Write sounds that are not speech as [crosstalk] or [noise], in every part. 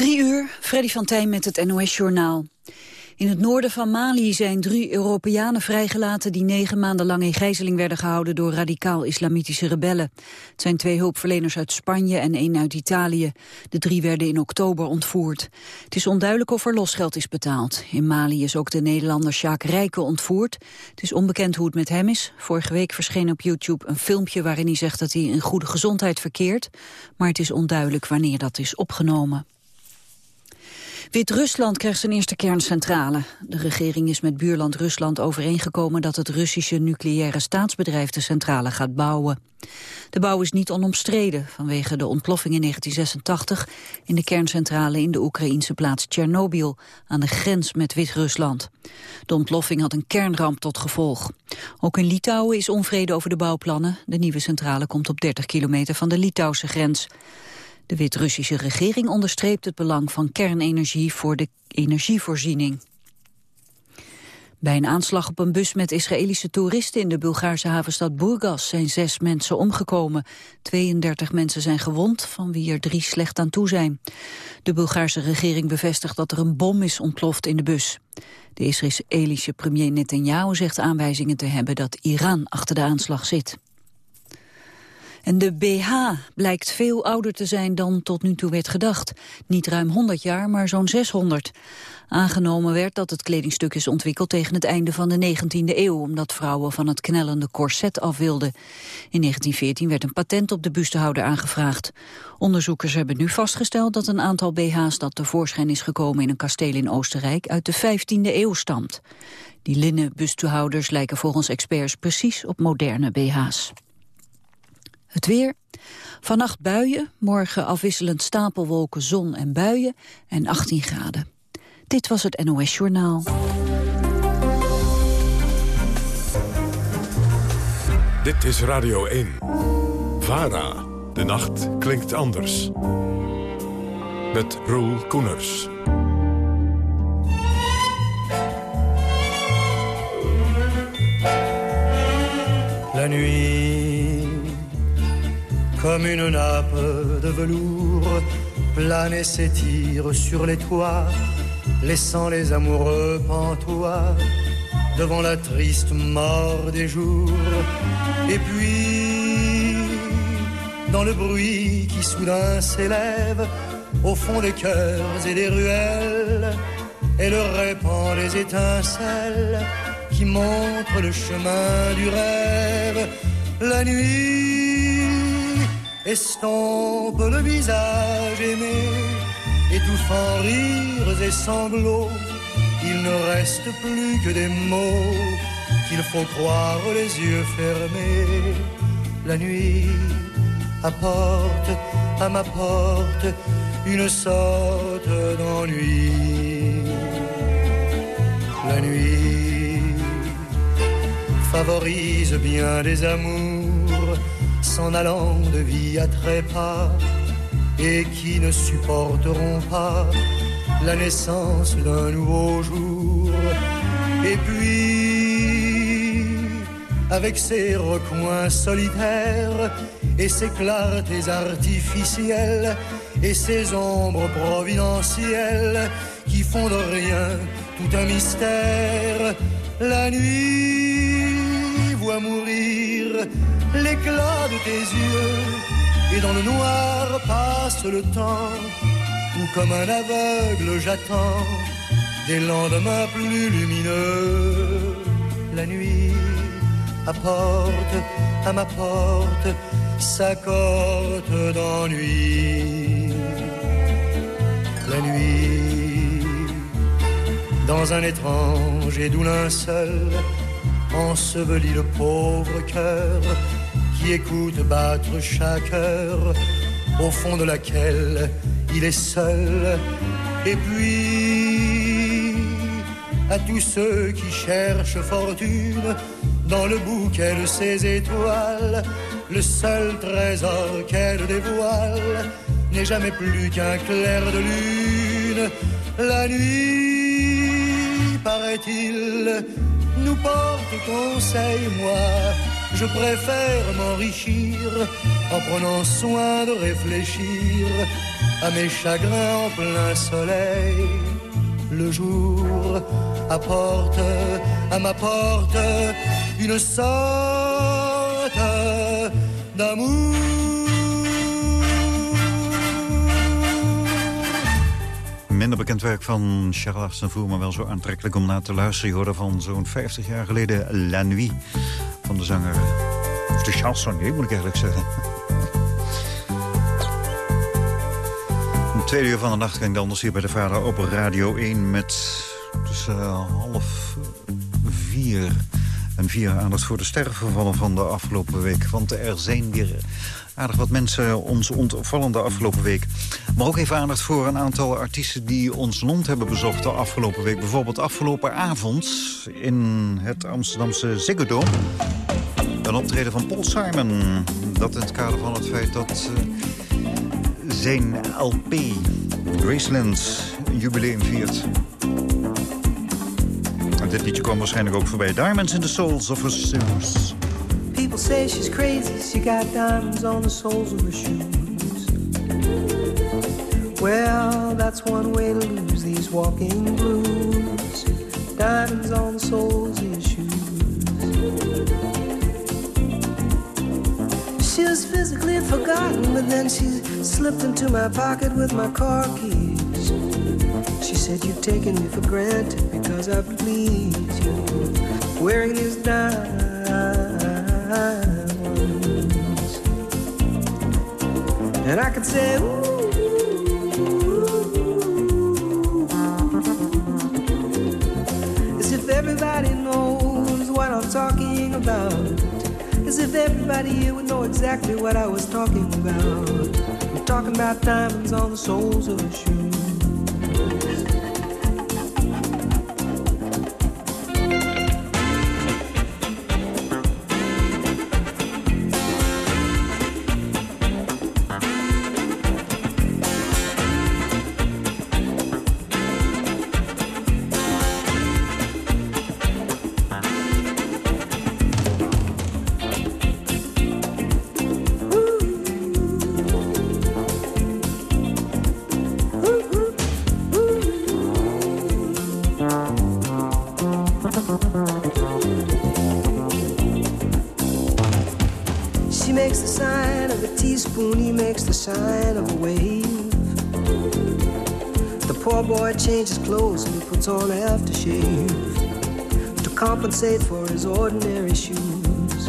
Drie uur, Freddy van Tijn met het NOS-journaal. In het noorden van Mali zijn drie Europeanen vrijgelaten... die negen maanden lang in gijzeling werden gehouden... door radicaal-islamitische rebellen. Het zijn twee hulpverleners uit Spanje en één uit Italië. De drie werden in oktober ontvoerd. Het is onduidelijk of er losgeld is betaald. In Mali is ook de Nederlander Sjaak Rijken ontvoerd. Het is onbekend hoe het met hem is. Vorige week verscheen op YouTube een filmpje... waarin hij zegt dat hij in goede gezondheid verkeert. Maar het is onduidelijk wanneer dat is opgenomen. Wit-Rusland krijgt zijn eerste kerncentrale. De regering is met buurland Rusland overeengekomen dat het Russische nucleaire staatsbedrijf de centrale gaat bouwen. De bouw is niet onomstreden vanwege de ontploffing in 1986 in de kerncentrale in de Oekraïense plaats Tsjernobyl aan de grens met Wit-Rusland. De ontploffing had een kernramp tot gevolg. Ook in Litouwen is onvrede over de bouwplannen. De nieuwe centrale komt op 30 kilometer van de Litouwse grens. De Wit-Russische regering onderstreept het belang van kernenergie voor de energievoorziening. Bij een aanslag op een bus met Israëlische toeristen in de Bulgaarse havenstad Burgas zijn zes mensen omgekomen. 32 mensen zijn gewond, van wie er drie slecht aan toe zijn. De Bulgaarse regering bevestigt dat er een bom is ontploft in de bus. De Israëlische premier Netanyahu zegt aanwijzingen te hebben dat Iran achter de aanslag zit. En de BH blijkt veel ouder te zijn dan tot nu toe werd gedacht. Niet ruim 100 jaar, maar zo'n 600. Aangenomen werd dat het kledingstuk is ontwikkeld tegen het einde van de 19e eeuw, omdat vrouwen van het knellende corset af wilden. In 1914 werd een patent op de bustehouder aangevraagd. Onderzoekers hebben nu vastgesteld dat een aantal BH's dat tevoorschijn is gekomen in een kasteel in Oostenrijk uit de 15e eeuw stamt. Die linnen bustehouders lijken volgens experts precies op moderne BH's. Het weer. Vannacht buien, morgen afwisselend stapelwolken, zon en buien en 18 graden. Dit was het NOS Journaal. Dit is Radio 1. VARA. De nacht klinkt anders. Met Roel Koeners. La nuit comme une nappe de velours, plane et s'étire sur les toits, laissant les amoureux pantois devant la triste mort des jours. Et puis, dans le bruit qui soudain s'élève au fond des cœurs et des ruelles, elle répand les étincelles qui montrent le chemin du rêve. La nuit estompe le visage aimé, étouffant rires et sanglots. Il ne reste plus que des mots qu'il faut croire les yeux fermés. La nuit apporte à ma porte une sorte d'ennui. La nuit favorise bien des amours s'en allant de vie à trépas et qui ne supporteront pas la naissance d'un nouveau jour. Et puis, avec ses recoins solitaires et ses clartés artificielles et ses ombres providentielles qui font de rien tout un mystère, la nuit voit mourir l'éclat de tes yeux, et dans le noir passe le temps, où comme un aveugle j'attends des lendemains plus lumineux. La nuit apporte à ma porte sa corte d'ennui. La nuit, dans un étrange et doux linceul, ensevelit le pauvre cœur qui écoute battre chaque heure au fond de laquelle il est seul. Et puis à tous ceux qui cherchent fortune dans le bouquet de ses étoiles, le seul trésor qu'elle dévoile n'est jamais plus qu'un clair de lune. La nuit, paraît-il, nous porte conseil, moi je préfère m'enrichir en prenant soin de réfléchir à mes chagrins en plein soleil. Le jour apporte à ma porte une sorte d'amour. Minder bekend werk van Charles Aznavour, maar wel zo aantrekkelijk om naar te luisteren. Je hoorde van zo'n 50 jaar geleden La Nuit van de zanger... Of de chansonnier, moet ik eigenlijk zeggen. [laughs] Om tweede uur van de nacht ging de anders hier bij de vader op Radio 1 met tussen half vier en vier aandacht voor de sterrenvervallen van de afgelopen week. Want er zijn weer aardig wat mensen ons ontvallen de afgelopen week. Maar ook even aandacht voor een aantal artiesten die ons land hebben bezocht de afgelopen week. Bijvoorbeeld afgelopen avond in het Amsterdamse Ziggo Dome. Een optreden van Paul Simon. Dat in het kader van het feit dat uh, zijn LP Graceland jubileum viert. Dit liedje kwam waarschijnlijk ook voorbij. Diamonds in the Souls of her Shoes. People say she's crazy, she got diamonds on the soles of her shoes. Well, that's one way to lose these walking blues. Diamonds on the soles of your shoes. She was physically forgotten, but then she slipped into my pocket with my car keys. She said, You've taken me for granted because I please you. Wearing these diamonds. And I could say, Ooh. As if everybody knows what I'm talking about. As if everybody here would know exactly what I was talking about. I'm talking about diamonds on the soles of a shoe. Sign of a wave. The poor boy changes clothes and he puts on aftershave to compensate for his ordinary shoes.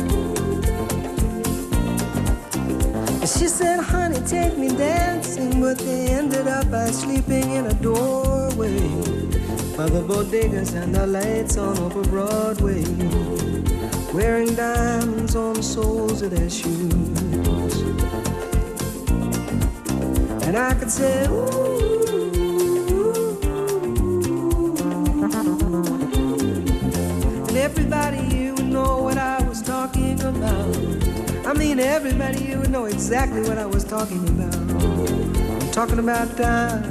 And she said, honey, take me dancing, but they ended up by sleeping in a doorway by the bodegas and the lights on over Broadway wearing diamonds on the soles of their shoes. And I could say, ooh. ooh. And everybody here would know what I was talking about. I mean, everybody here would know exactly what I was talking about. I'm talking about diamonds.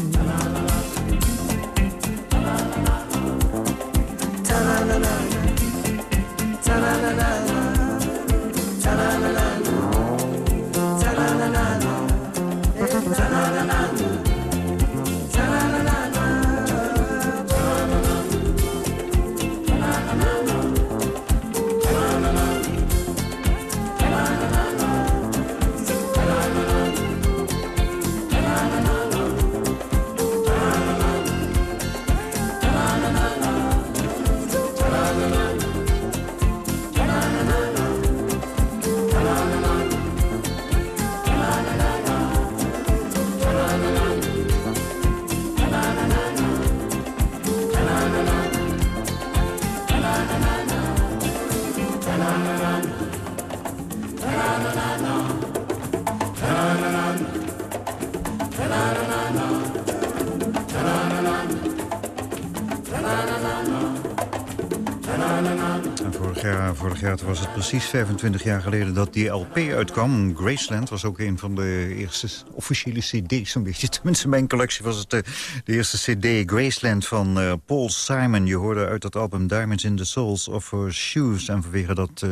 Was het precies 25 jaar geleden dat die LP uitkwam. Graceland was ook een van de eerste officiële cd's, een beetje. [laughs] Tenminste, mijn collectie was het de, de eerste cd. Graceland van uh, Paul Simon. Je hoorde uit dat album Diamonds in the Souls of Her Shoes. En vanwege dat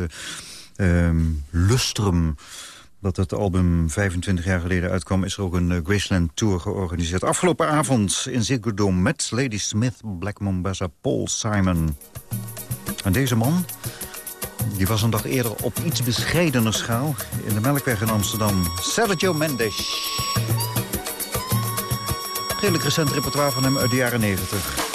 uh, um, lustrum dat het album 25 jaar geleden uitkwam... is er ook een Graceland Tour georganiseerd. Afgelopen avond in Ziggo Dome met Lady Smith, Black Mombasa, Paul Simon. En deze man die was een dag eerder op iets bescheidener schaal... in de Melkweg in Amsterdam. Sergio Mendes. Redelijk recent repertoire van hem uit de jaren 90.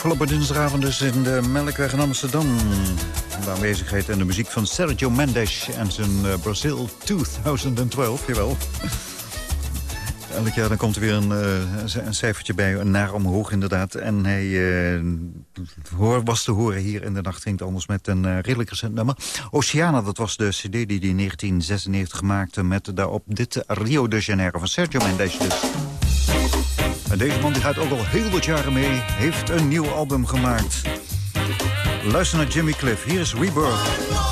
Afgelopen dinsdagavond dus in de Melkweg in Amsterdam. De aanwezigheid en de muziek van Sergio Mendes en zijn uh, Brazil 2012, jawel. [laughs] Elk jaar dan komt er weer een, uh, een cijfertje bij, een naar omhoog inderdaad. En hij uh, was te horen hier in de nacht ging anders met een uh, redelijk recent nummer. Oceana, dat was de cd die hij in 1996 maakte... met daarop dit Rio de Janeiro van Sergio Mendes dus. En deze man die gaat ook al heel wat jaren mee. Heeft een nieuw album gemaakt. Luister naar Jimmy Cliff. Hier is Rebirth.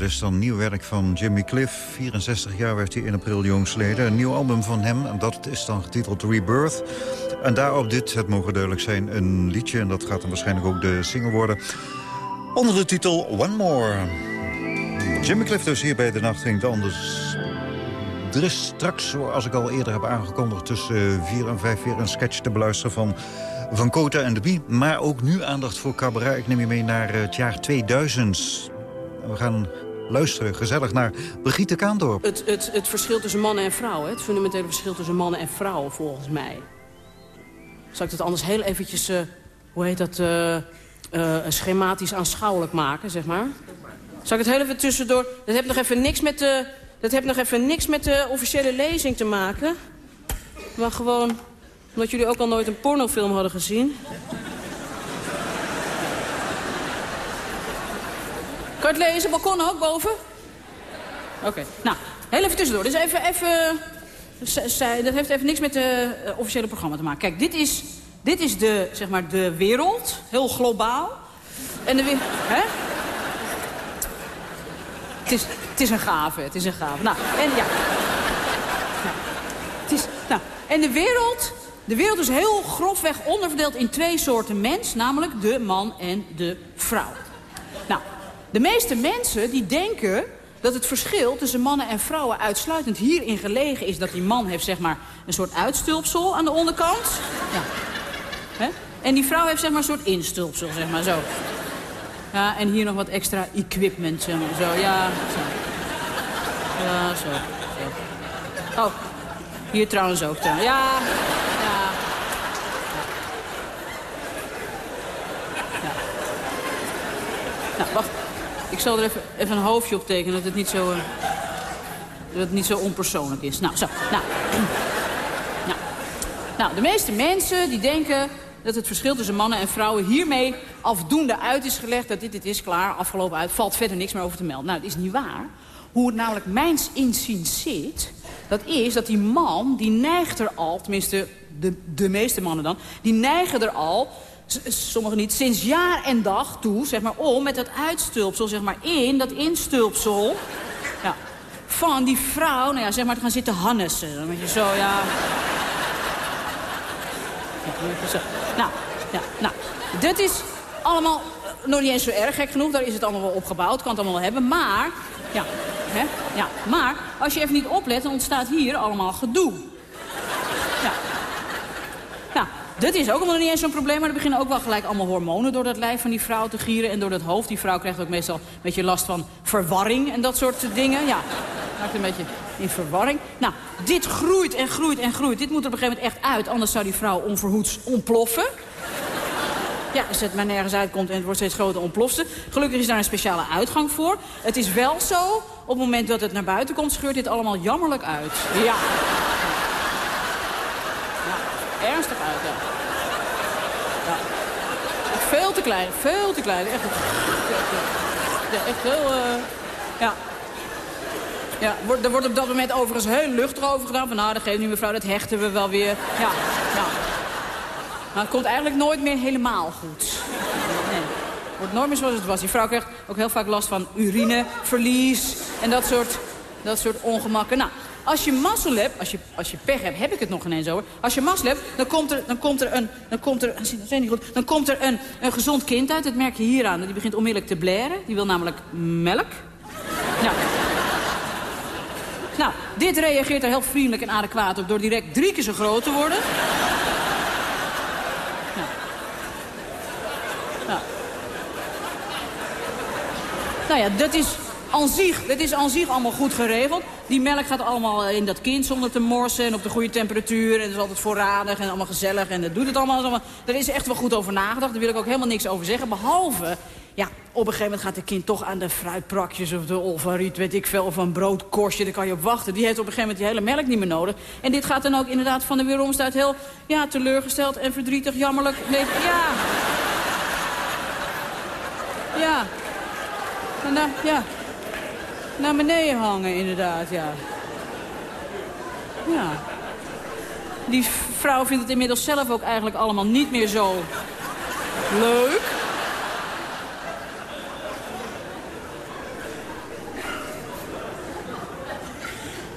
Is dan nieuw werk van Jimmy Cliff. 64 jaar werd hij in april jongsleden. Een nieuw album van hem, en dat is dan getiteld Rebirth. En daarop dit, het mogen duidelijk zijn, een liedje... en dat gaat dan waarschijnlijk ook de single worden... onder de titel One More. Jimmy Cliff dus hier bij De Nacht Ging Anders. Er is straks, zoals ik al eerder heb aangekondigd... tussen 4 en 5 weer een sketch te beluisteren van... Van Kota en de Bie, maar ook nu aandacht voor cabaret. Ik neem je mee naar het jaar 2000. We gaan luisteren gezellig naar Brigitte Kaandorp. Het, het, het verschil tussen mannen en vrouwen, het fundamentele verschil tussen mannen en vrouwen volgens mij. Zal ik dat anders heel eventjes, uh, hoe heet dat, uh, uh, schematisch aanschouwelijk maken, zeg maar? Zal ik het heel even tussendoor... Dat heeft nog even niks met de, dat heeft nog even niks met de officiële lezing te maken. Maar gewoon omdat jullie ook al nooit een pornofilm hadden gezien. Kan je het lezen? Balkon ook, boven? Oké, nou, heel even tussendoor. Dus even, even, dat heeft even niks met het uh, officiële programma te maken. Kijk, dit is, dit is de, zeg maar, de wereld, heel globaal. En de, hè? het, is, het is een gave, het is een gave. Nou, en ja... Nou, het is, nou, en de wereld, de wereld is heel grofweg onderverdeeld in twee soorten mens. Namelijk de man en de vrouw. Nou, de meeste mensen die denken dat het verschil tussen mannen en vrouwen uitsluitend hierin gelegen is... dat die man heeft zeg maar een soort uitstulpsel aan de onderkant. Ja. Hè? En die vrouw heeft zeg maar een soort instulpsel, zeg maar zo. Ja, en hier nog wat extra equipment, zeg maar zo. Ja, zo. Ja, zo. zo. Oh, hier trouwens ook. Ja, ja. ja. Nou, wacht. Ik zal er even, even een hoofdje op tekenen, dat het niet zo, uh, dat het niet zo onpersoonlijk is. Nou, zo. Nou. [clears throat] nou. nou, de meeste mensen die denken dat het verschil tussen mannen en vrouwen hiermee afdoende uit is gelegd. Dat dit, dit is klaar, afgelopen uit, valt verder niks meer over te melden. Nou, dat is niet waar. Hoe het namelijk mijns inziens zit, dat is dat die man, die neigt er al, tenminste de, de meeste mannen dan, die neigen er al sommigen niet, sinds jaar en dag toe, zeg maar, om met dat uitstulpsel, zeg maar, in dat instulpsel, ja, van die vrouw, nou ja, zeg maar, te gaan zitten hannessen. Dan je zo, ja... Nou, ja, nou, dit is allemaal eh, nog niet eens zo erg, gek genoeg. Daar is het allemaal wel opgebouwd, kan het allemaal wel hebben. Maar, ja, hè, ja, maar als je even niet oplet, dan ontstaat hier allemaal gedoe. Ja. Nou, dit is ook allemaal niet eens zo'n probleem, maar er beginnen ook wel gelijk allemaal hormonen door dat lijf van die vrouw te gieren en door dat hoofd. Die vrouw krijgt ook meestal een beetje last van verwarring en dat soort dingen. Ja, raakt een beetje in verwarring. Nou, dit groeit en groeit en groeit. Dit moet er op een gegeven moment echt uit, anders zou die vrouw onverhoeds ontploffen. Ja, als het maar nergens uitkomt en het wordt steeds groter ontplofte. Gelukkig is daar een speciale uitgang voor. Het is wel zo, op het moment dat het naar buiten komt, scheurt dit allemaal jammerlijk uit. Ja. Ernstig uit, ja. Veel te klein, veel te klein. Echt, echt heel... Uh, ja. Ja, er wordt op dat moment overigens heel luchtig over gedaan. Van nou, dat geeft niet mevrouw, dat hechten we wel weer. Ja, ja. Maar het komt eigenlijk nooit meer helemaal goed. Nee. Het wordt nooit meer zoals het was. Die vrouw krijgt ook heel vaak last van urineverlies en dat soort, dat soort ongemakken. Nou, als je mazzel hebt, als je, als je pech hebt, heb ik het nog ineens over. Als je mazzel hebt, dan komt er, dan komt er een, dan komt er, dat niet goed, dan komt er een, een gezond kind uit. Dat merk je hier aan. Die begint onmiddellijk te blaren. Die wil namelijk melk. Nou. nou, dit reageert er heel vriendelijk en adequaat op door direct drie keer zo groot te worden. Nou. Nou. nou ja, dat is aan zich, dat is aan zich allemaal goed geregeld. Die melk gaat allemaal in dat kind zonder te morsen en op de goede temperatuur. En het is altijd voorradig en allemaal gezellig en dat doet het allemaal. Er is echt wel goed over nagedacht, daar wil ik ook helemaal niks over zeggen. Behalve, ja, op een gegeven moment gaat het kind toch aan de fruitprakjes of de olvariet, weet ik veel, of een broodkorstje, daar kan je op wachten. Die heeft op een gegeven moment die hele melk niet meer nodig. En dit gaat dan ook inderdaad van de weeromstuit heel, ja, teleurgesteld en verdrietig, jammerlijk. Nee, ja. Ja. Nou, ja naar beneden hangen, inderdaad, ja. Ja. Die vrouw vindt het inmiddels zelf ook eigenlijk allemaal niet meer zo leuk.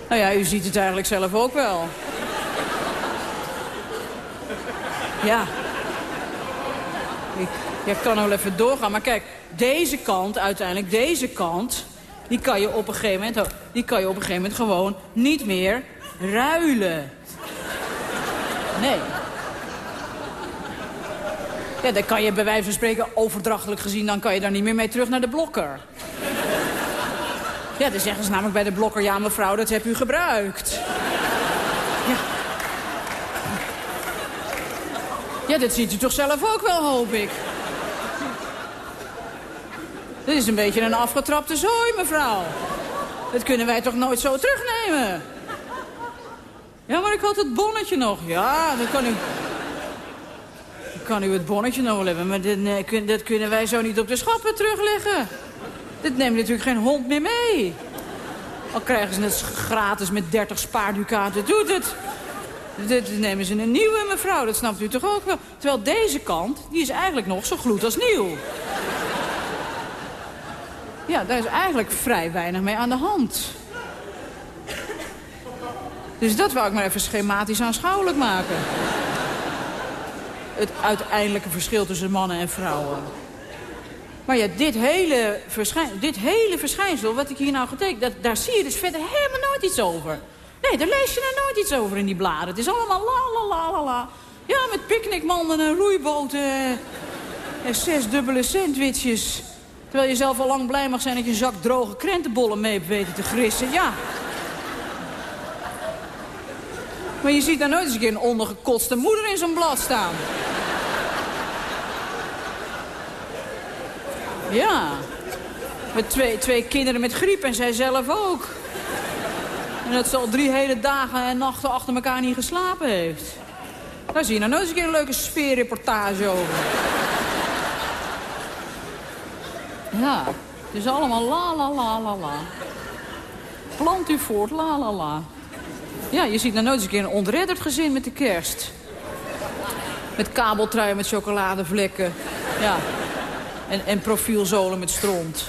Nou ja, u ziet het eigenlijk zelf ook wel. Ja. Ik, kan wel even doorgaan, maar kijk, deze kant uiteindelijk, deze kant die kan je op een gegeven moment, die kan je op een gegeven moment gewoon niet meer ruilen. Nee. Ja, dan kan je bij wijze van spreken overdrachtelijk gezien... dan kan je daar niet meer mee terug naar de blokker. Ja, dan zeggen ze namelijk bij de blokker... ja, mevrouw, dat heb u gebruikt. Ja. Ja, dat ziet u toch zelf ook wel, hoop ik. Dit is een beetje een afgetrapte zooi, mevrouw. Dat kunnen wij toch nooit zo terugnemen? Ja, maar ik had het bonnetje nog. Ja, dan kan u... Dan kan u het bonnetje nog wel hebben, maar dit, dat kunnen wij zo niet op de schappen terugleggen. Dit neemt natuurlijk geen hond meer mee. Al krijgen ze het gratis met 30 spaarducaten, doet het. Dit nemen ze een nieuwe, mevrouw, dat snapt u toch ook wel. Terwijl deze kant, die is eigenlijk nog zo gloed als nieuw. Ja, daar is eigenlijk vrij weinig mee aan de hand. Dus dat wou ik maar even schematisch aanschouwelijk maken. Het uiteindelijke verschil tussen mannen en vrouwen. Maar ja, dit hele, dit hele verschijnsel, wat ik hier nou getekend... Dat, daar zie je dus verder helemaal nooit iets over. Nee, daar lees je nou nooit iets over in die bladen. Het is allemaal la la la la la. Ja, met picknickmanden en roeiboten... en zes dubbele sandwiches. Terwijl je zelf al lang blij mag zijn dat je een zak droge krentenbollen mee hebt weten te grissen. Ja. Maar je ziet daar nooit eens een keer een ondergekotste moeder in zo'n blad staan. Ja. Met twee, twee kinderen met griep en zij zelf ook. En dat ze al drie hele dagen en nachten achter elkaar niet geslapen heeft. Daar zie je nou nooit eens een keer een leuke sfeerreportage over. Ja, het is allemaal la la la la la. Plant u voort, la la la. Ja, je ziet nou nooit eens een keer een ontredderd gezin met de kerst. Met kabeltruien met chocoladevlekken. Ja. En, en profielzolen met stront.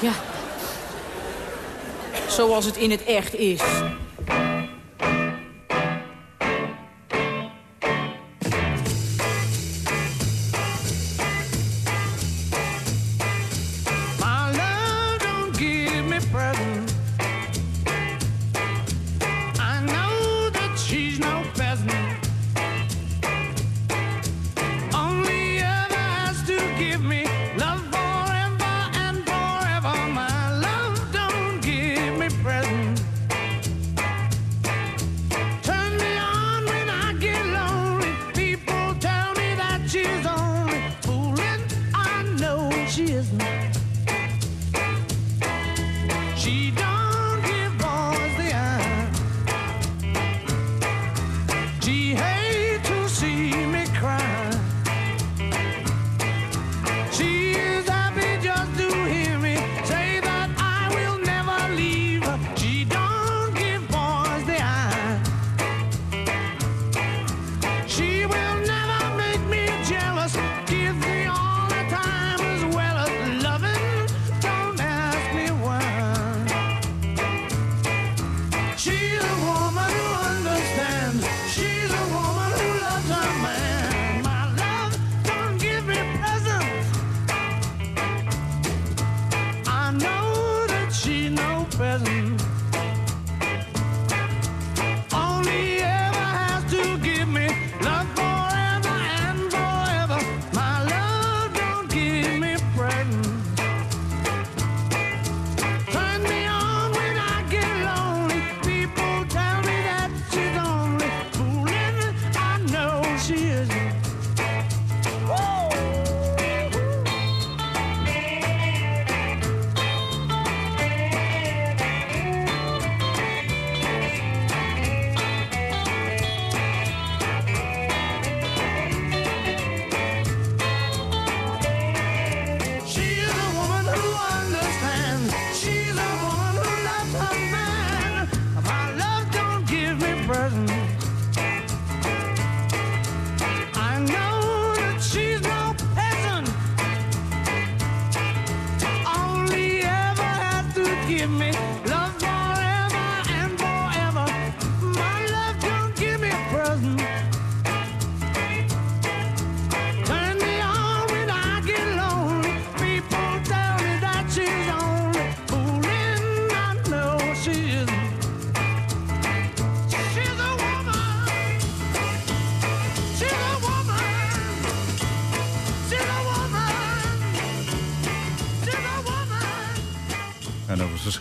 Ja. Zoals het in het echt is.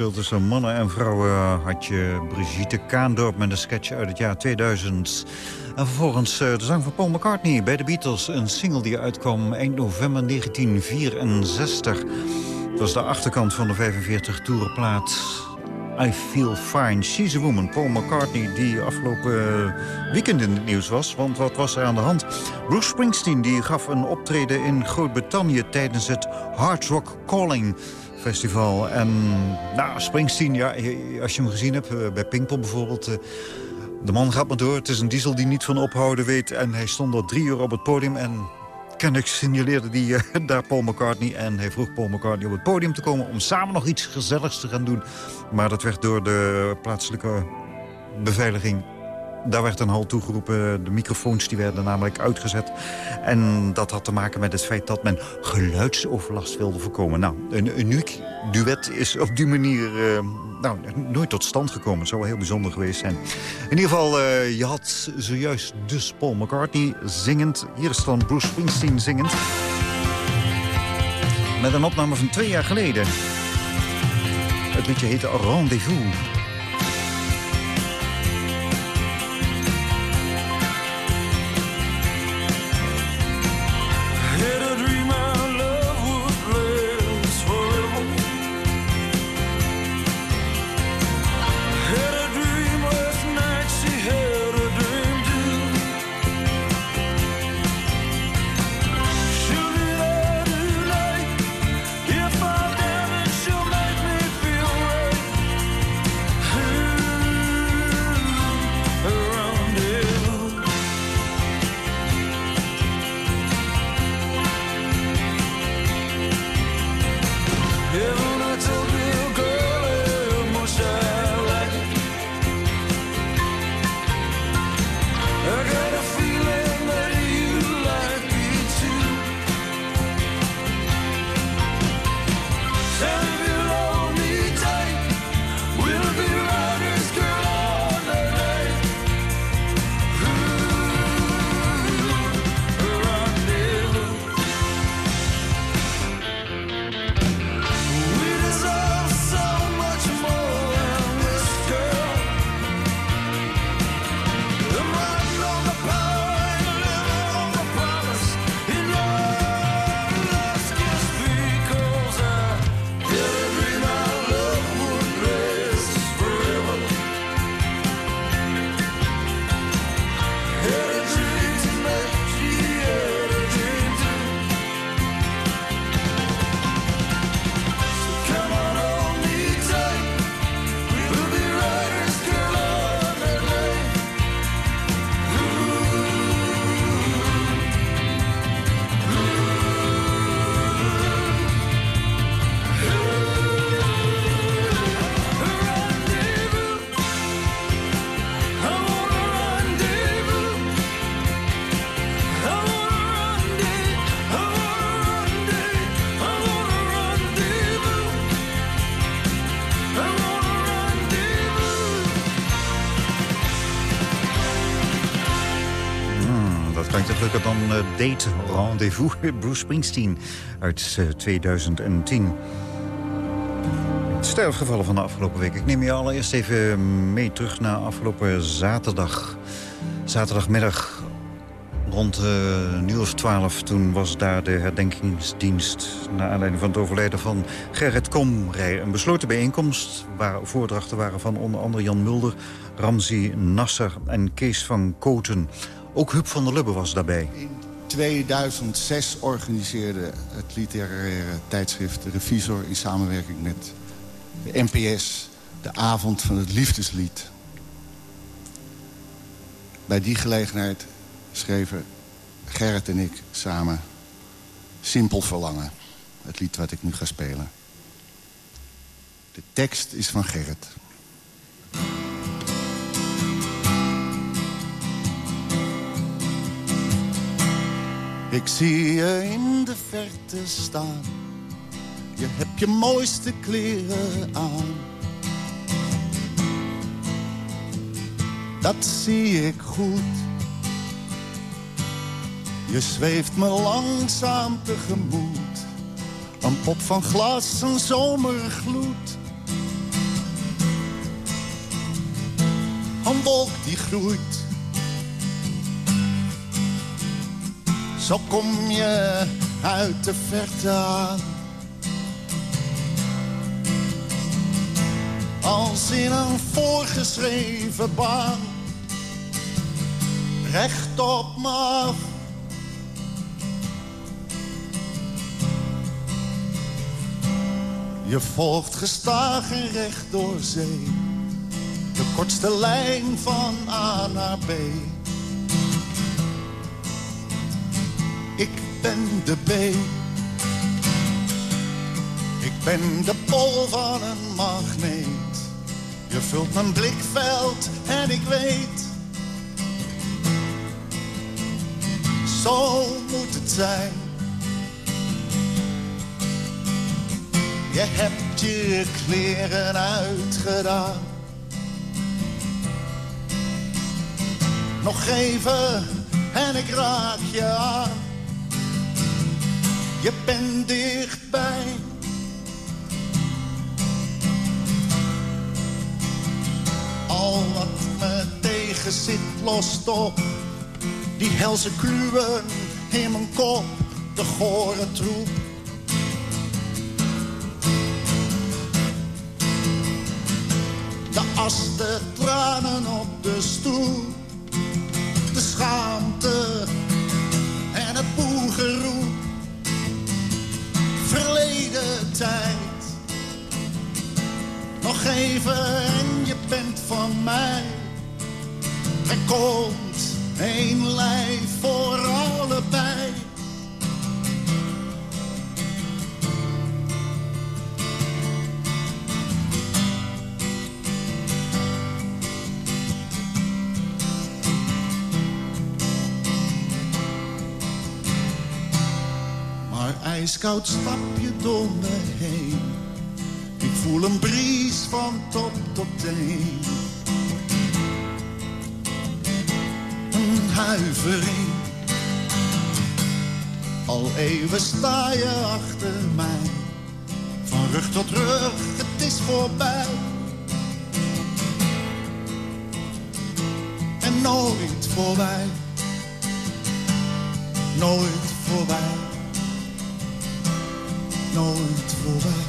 Tussen mannen en vrouwen had je Brigitte Kaandorp met een sketch uit het jaar 2000. En vervolgens eh, de zang van Paul McCartney bij de Beatles. Een single die uitkwam eind november 1964. Dat was de achterkant van de 45 toerenplaat. I Feel Fine. She's a Woman. Paul McCartney die afgelopen weekend in het nieuws was. Want wat was er aan de hand? Bruce Springsteen die gaf een optreden in Groot-Brittannië... tijdens het Hard Rock Calling festival. En nou, Springsteen, ja, als je hem gezien hebt, eh, bij Pinkpop bijvoorbeeld... Eh, de man gaat maar door. Het is een diesel die niet van ophouden weet. En hij stond er drie uur op het podium en kennelijk signaleerde die, uh, [laughs] daar Paul McCartney... en hij vroeg Paul McCartney op het podium te komen... om samen nog iets gezelligs te gaan doen. Maar dat werd door de plaatselijke beveiliging daar werd een halt toegeroepen. De microfoons die werden namelijk uitgezet. En dat had te maken met het feit dat men geluidsoverlast wilde voorkomen. Nou, een uniek duet is op die manier uh, nou, nooit tot stand gekomen. Het zou wel heel bijzonder geweest zijn. In ieder geval, uh, je had zojuist dus Paul McCartney zingend. Hier is dan Bruce Springsteen zingend. Met een opname van twee jaar geleden. Het liedje heette Rendezvous. Date Rendezvous. [laughs] Bruce Springsteen uit 2010. Eh, Sterfgevallen van de afgelopen week. Ik neem je allereerst even mee terug naar afgelopen zaterdag. Zaterdagmiddag rond uh, uur of twaalf. Toen was daar de herdenkingsdienst... naar aanleiding van het overlijden van Gerrit Komrij. Een besloten bijeenkomst waar voordrachten waren van onder andere Jan Mulder... Ramzi Nasser en Kees van Koten. Ook Huub van der Lubbe was daarbij. 2006 organiseerde het literaire tijdschrift Revisor... in samenwerking met de NPS de avond van het liefdeslied. Bij die gelegenheid schreven Gerrit en ik samen... Simpel Verlangen, het lied wat ik nu ga spelen. De tekst is van Gerrit. Ik zie je in de verte staan. Je hebt je mooiste kleren aan. Dat zie ik goed. Je zweeft me langzaam tegemoet. Een pop van glas, een zomergloed. Een wolk die groeit Zo kom je uit de verte aan. Als in een voorgeschreven baan. Recht op me af. Je volgt gestaag en recht door zee. De kortste lijn van A naar B. de B. Ik ben de pol van een magneet. Je vult mijn blikveld en ik weet. Zo moet het zijn. Je hebt je kleren uitgedaan. Nog even en ik raak je aan. Je bent dichtbij. Al wat me tegen zit lost op. Die helse kluwen in mijn kop, de gore troep. De as, de tranen op de stoel. De schaamte en het boegeroep. Verleden tijd. Nog even en je bent van mij. Er komt een lijf voor ijskoud stap je door me heen. Ik voel een bries van top tot teen. Een huivering. Al eeuwen sta je achter mij. Van rug tot rug, het is voorbij. En nooit voorbij. Nooit voorbij. Nooit voorbij.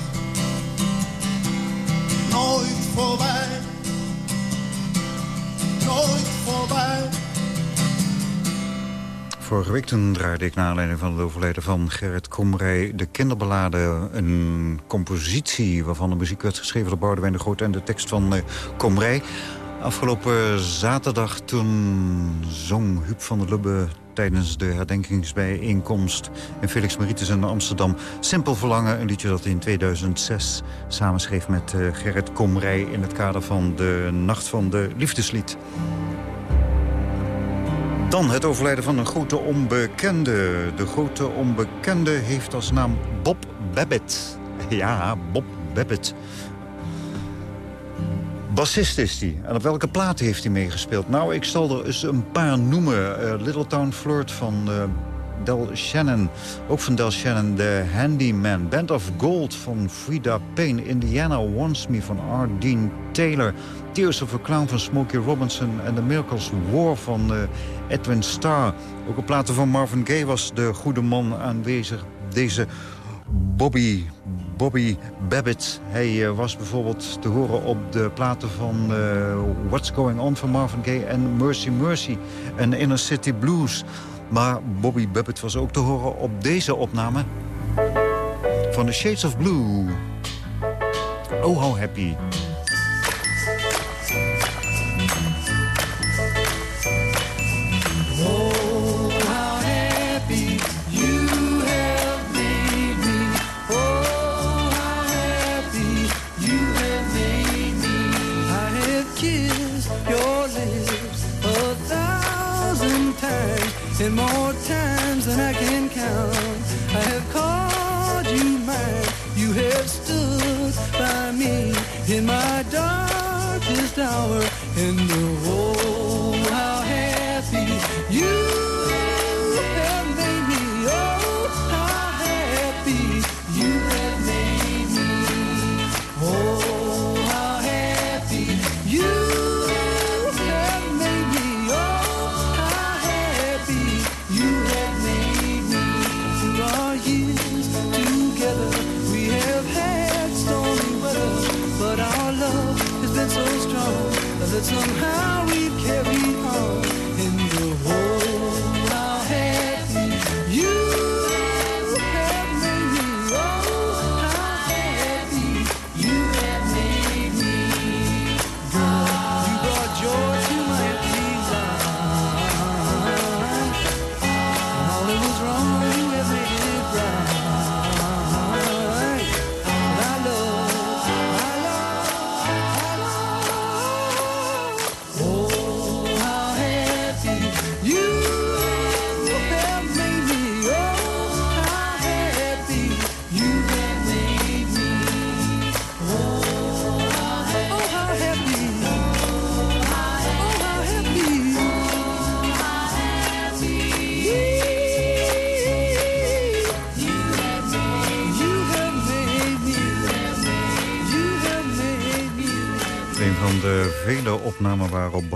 Nooit voorbij. Nooit voorbij. Vorige week toen draaide ik naar aanleiding van het overlijden van Gerrit Komrij... de kinderballade, een compositie waarvan de muziek werd geschreven door Boudewijn de Groot... en de tekst van uh, Komrij. Afgelopen zaterdag toen zong Huub van der Lubbe tijdens de herdenkingsbijeenkomst in Felix Meritus in Amsterdam. Simpel Verlangen, een liedje dat hij in 2006 samenschreef met uh, Gerrit Komrij... in het kader van de Nacht van de Liefdeslied. Dan het overlijden van een grote onbekende. De grote onbekende heeft als naam Bob Babbitt. [laughs] Ja, Bob Babbitt. Bassist is hij. En op welke plaat heeft hij meegespeeld? Nou, ik zal er eens een paar noemen. Uh, Little Town Flirt van uh, Del Shannon. Ook van Del Shannon. The Handyman. Band of Gold van Frida Payne. Indiana Wants Me van R. Dean Taylor. Tears of a Clown van Smokey Robinson. En The Miracles War van uh, Edwin Starr. Ook op platen van Marvin Gaye was de goede man aanwezig. Deze Bobby, Bobby Babbitt. Hij uh, was bijvoorbeeld te horen op de platen van uh, What's Going On van Marvin Gaye... en Mercy Mercy en Inner City Blues. Maar Bobby Babbitt was ook te horen op deze opname... van The Shades of Blue. Oh, how happy. In my darkest hour And oh, how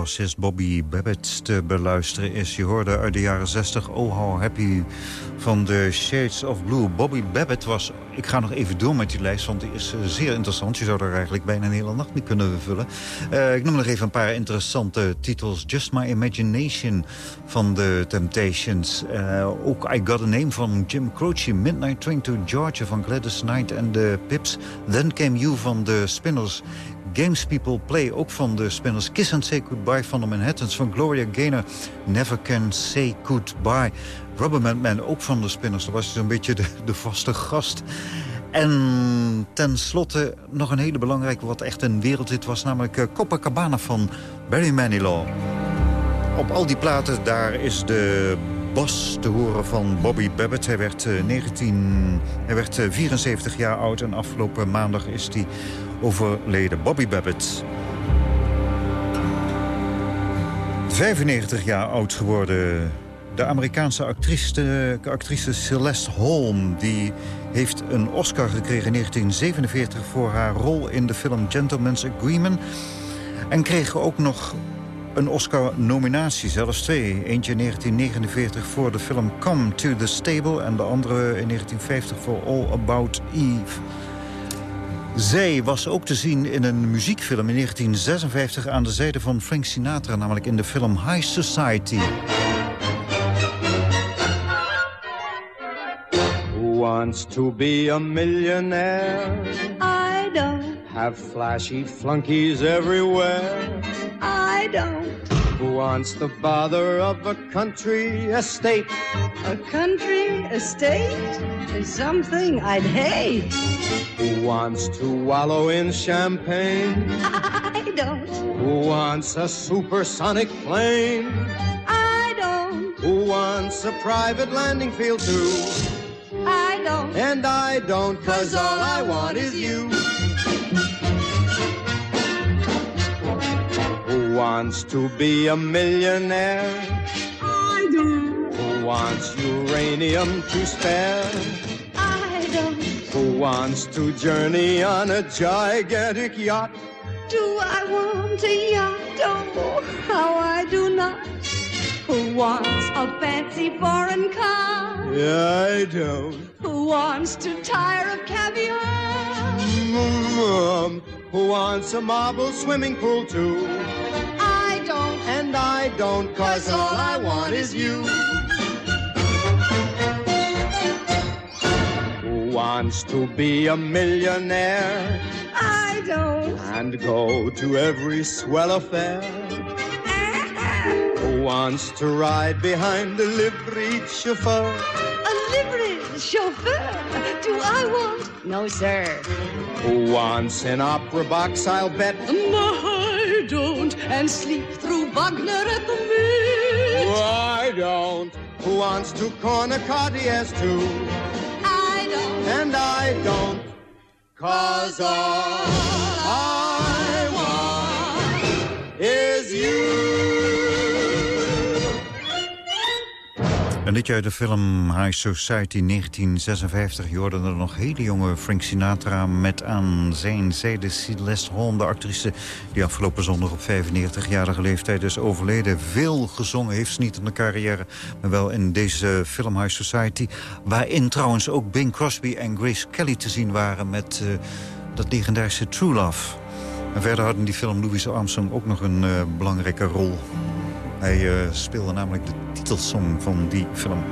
bassist Bobby Babbitt te beluisteren is. Je hoorde uit de jaren 60 Oh How Happy van de Shades of Blue. Bobby Babbitt was... Ik ga nog even door met die lijst, want die is eh, zeer interessant. Je zou er eigenlijk bijna een hele nacht mee kunnen vullen. Uh, ik noem nog even een paar interessante titels. Just My Imagination van The Temptations. Uh, ook I Got a Name van Jim Croce. Midnight Train to Georgia van Gladys Knight en de Pips. Then Came You van de Spinners. Games People Play, ook van de Spinners. Kiss and Say Goodbye van de Manhattans, van Gloria Gaynor. Never Can Say Goodbye. Rubberman Man, ook van de Spinners. Dat was dus een beetje de, de vaste gast. En tenslotte nog een hele belangrijke, wat echt een wereldhit was... namelijk uh, Copacabana van Barry Manilow. Op al die platen, daar is de bas te horen van Bobby Babbitt. Hij werd, 19, hij werd 74 jaar oud en afgelopen maandag is hij overleden. Bobby Babbitt. 95 jaar oud geworden. De Amerikaanse actrice, actrice Celeste Holm... die heeft een Oscar gekregen in 1947 voor haar rol in de film Gentleman's Agreement... en kreeg ook nog een Oscar-nominatie, zelfs twee. Eentje in 1949 voor de film Come to the Stable... en de andere in 1950 voor All About Eve. Zij was ook te zien in een muziekfilm in 1956 aan de zijde van Frank Sinatra, namelijk in de film High Society. Who wants to be a millionaire? I don't. Have flashy flunkies everywhere? I don't. Who wants the bother of a country estate? A country estate is something I'd hate. Who wants to wallow in champagne? [laughs] I don't. Who wants a supersonic plane? I don't. Who wants a private landing field too? I don't. And I don't, cause all I want is you. Who wants to be a millionaire? I don't. Who wants uranium to spare? I don't. Who wants to journey on a gigantic yacht? Do I want a yacht? Oh, how I do not. Who wants a fancy foreign car? I don't. Who wants to tire of caviar? Mm, who wants a marble swimming pool too? I don't. And I don't, cause all I want is you. Who wants to be a millionaire? I don't. And go to every swell affair? [laughs] Who wants to ride behind the liveried chauffeur? A liveried chauffeur? Do I want? No, sir. Who wants an opera box, I'll bet? No, I don't. And sleep through Wagner at the Mint. I don't. Who wants to corner Cartiers too? I don't. And I don't. Cause all I want is you. Een liedje uit de film High Society 1956. Je hoorde er nog hele jonge Frank Sinatra met aan zijn zijde Celeste Holm, de actrice die afgelopen zondag op 95-jarige leeftijd is overleden. Veel gezongen heeft ze niet in de carrière, maar wel in deze film High Society. Waarin trouwens ook Bing Crosby en Grace Kelly te zien waren met uh, dat legendarische True Love. En verder hadden die film Louis Armstrong ook nog een uh, belangrijke rol. Hij uh, speelde namelijk de titelsong van die film.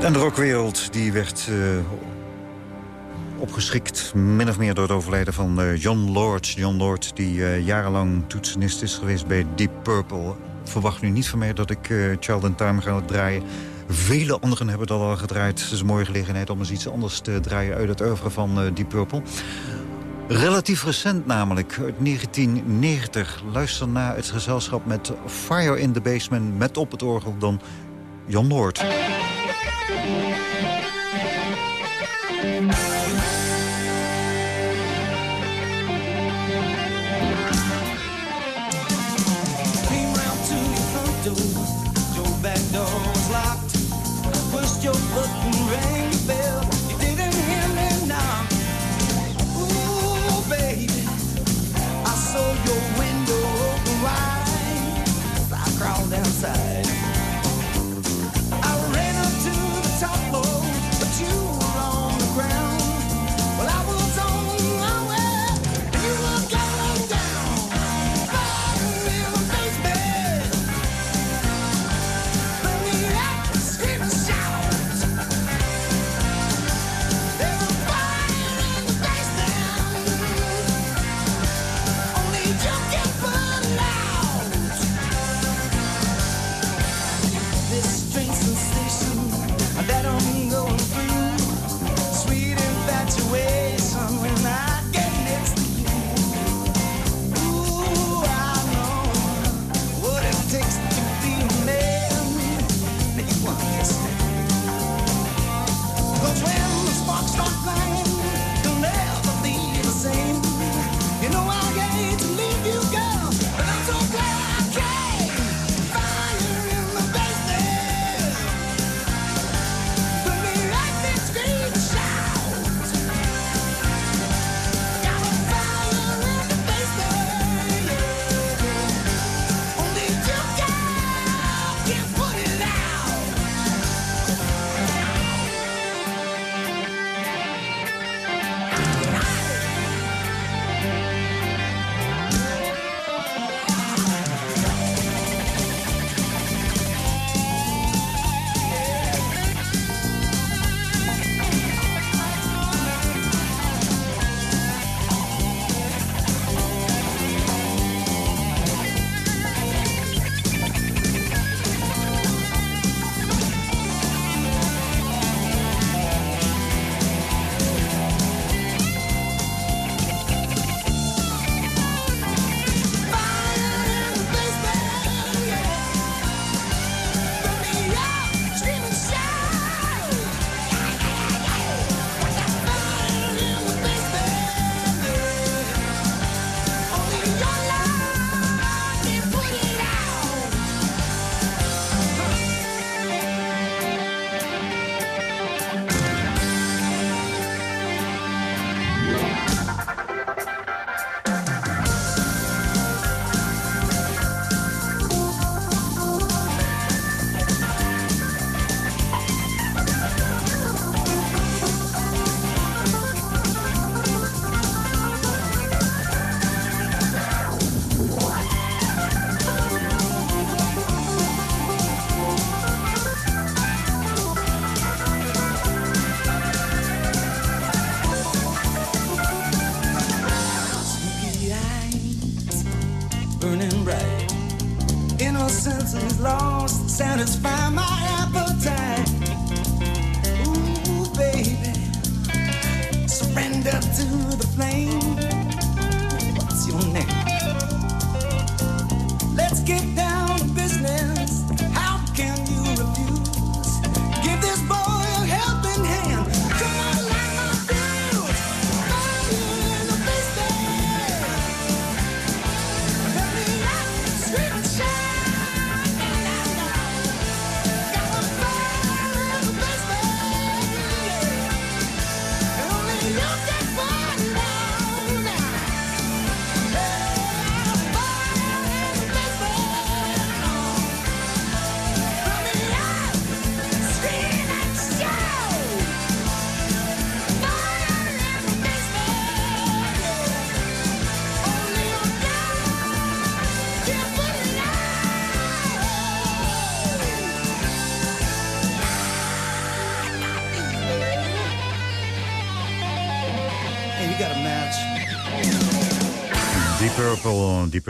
En de rockwereld die werd uh, opgeschikt min of meer door het overlijden van uh, John Lord. John Lord die jarenlang toetsenist is geweest bij Deep Purple. Verwacht nu niet van mij dat ik Child in Time ga draaien. Vele anderen hebben dat al gedraaid. Het is een mooie gelegenheid om eens iets anders te draaien uit het oeuvre van Deep Purple. Relatief recent namelijk, uit 1990. Luister naar het gezelschap met Fire in the Basement... met op het orgel dan Jan Noord.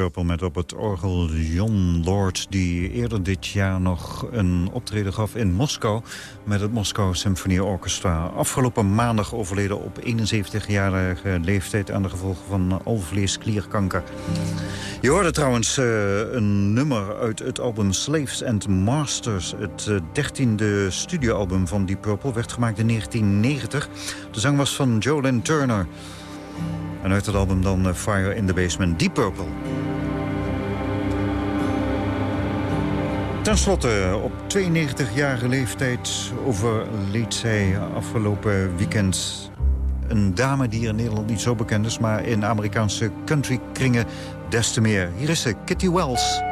Met op het orgel John Lord... die eerder dit jaar nog een optreden gaf in Moskou... met het Moskou Symphony Orchestra. Afgelopen maandag overleden op 71-jarige leeftijd... aan de gevolgen van alvleesklierkanker. Je hoorde trouwens uh, een nummer uit het album Slaves and Masters. Het uh, dertiende studioalbum van Deep Purple werd gemaakt in 1990. De zang was van Jolyn Turner... En uit het album dan uh, Fire in the Basement, Deep Purple. Ten slotte, op 92-jarige leeftijd overleed zij afgelopen weekend. Een dame die in Nederland niet zo bekend is... maar in Amerikaanse countrykringen des te meer. Hier is ze, Kitty Wells.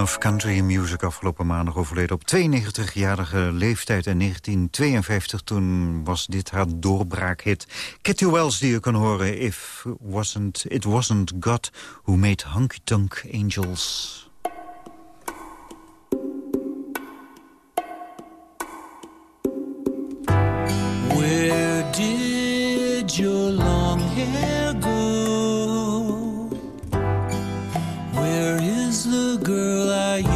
Of Country Music afgelopen maandag overleden op 92-jarige leeftijd. In 1952 toen was dit haar doorbraakhit. Kitty Wells die je kan horen. If wasn't, it wasn't God who made Honky Tonk Angels. Where did long hair girl I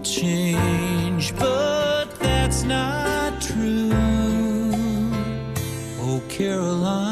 change, but that's not true. Oh, Caroline,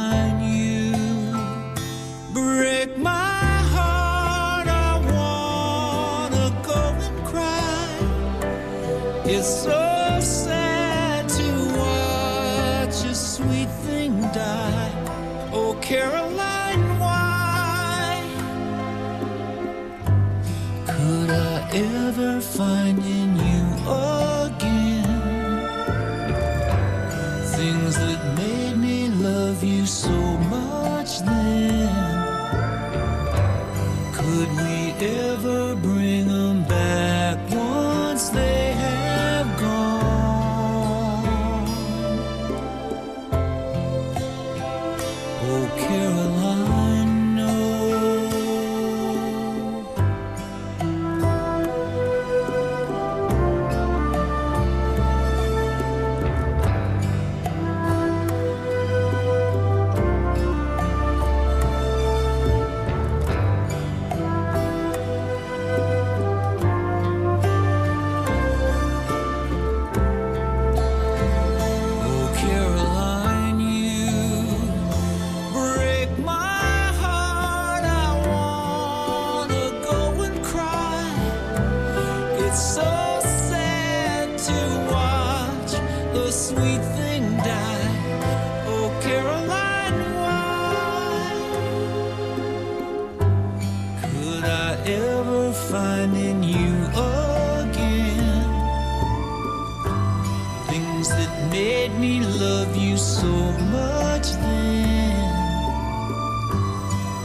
love you so much then.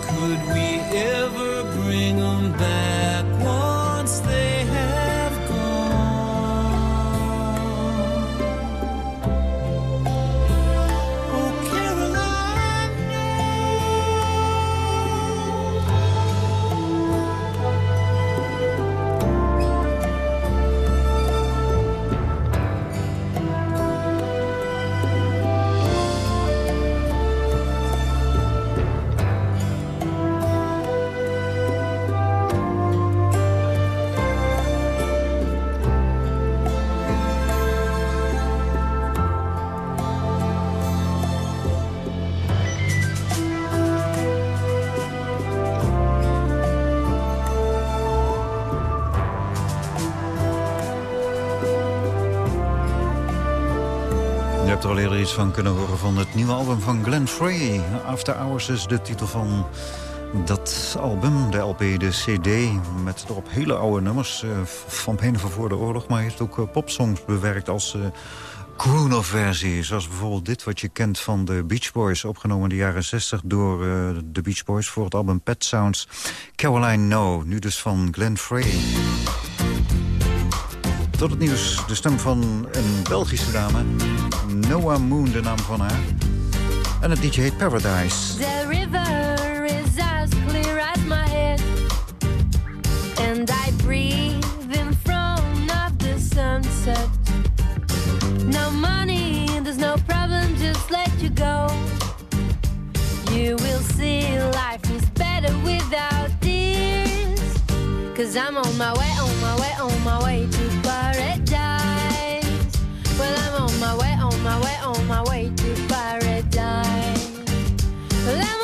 Could we ever bring them back van kunnen horen van het nieuwe album van Glenn Frey. After Hours is de titel van dat album, de LP, de CD... met erop hele oude nummers eh, van benen van voor de oorlog... maar hij heeft ook eh, popsongs bewerkt als uh, crooner-versie. Zoals bijvoorbeeld dit wat je kent van de Beach Boys... opgenomen in de jaren 60 door de Beach Boys voor het album Pet Sounds. Caroline No, nu dus van Glenn Frey. Tot het nieuws, de stem van een Belgische dame. Noah Moon, de naam van haar. En het liedje heet Paradise. The river is as clear as my head, and I breathe in front of the sunset. No money, there's no problem, just let you go. You will see life is better without tears. Cause I'm on my way, on my way, on my way to. My way, on my way, to paradise. Well,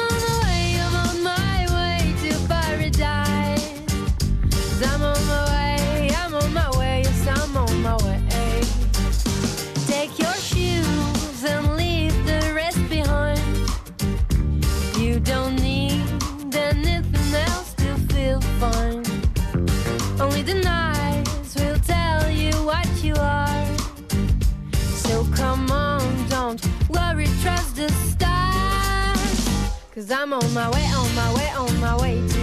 Cause I'm on my way, on my way, on my way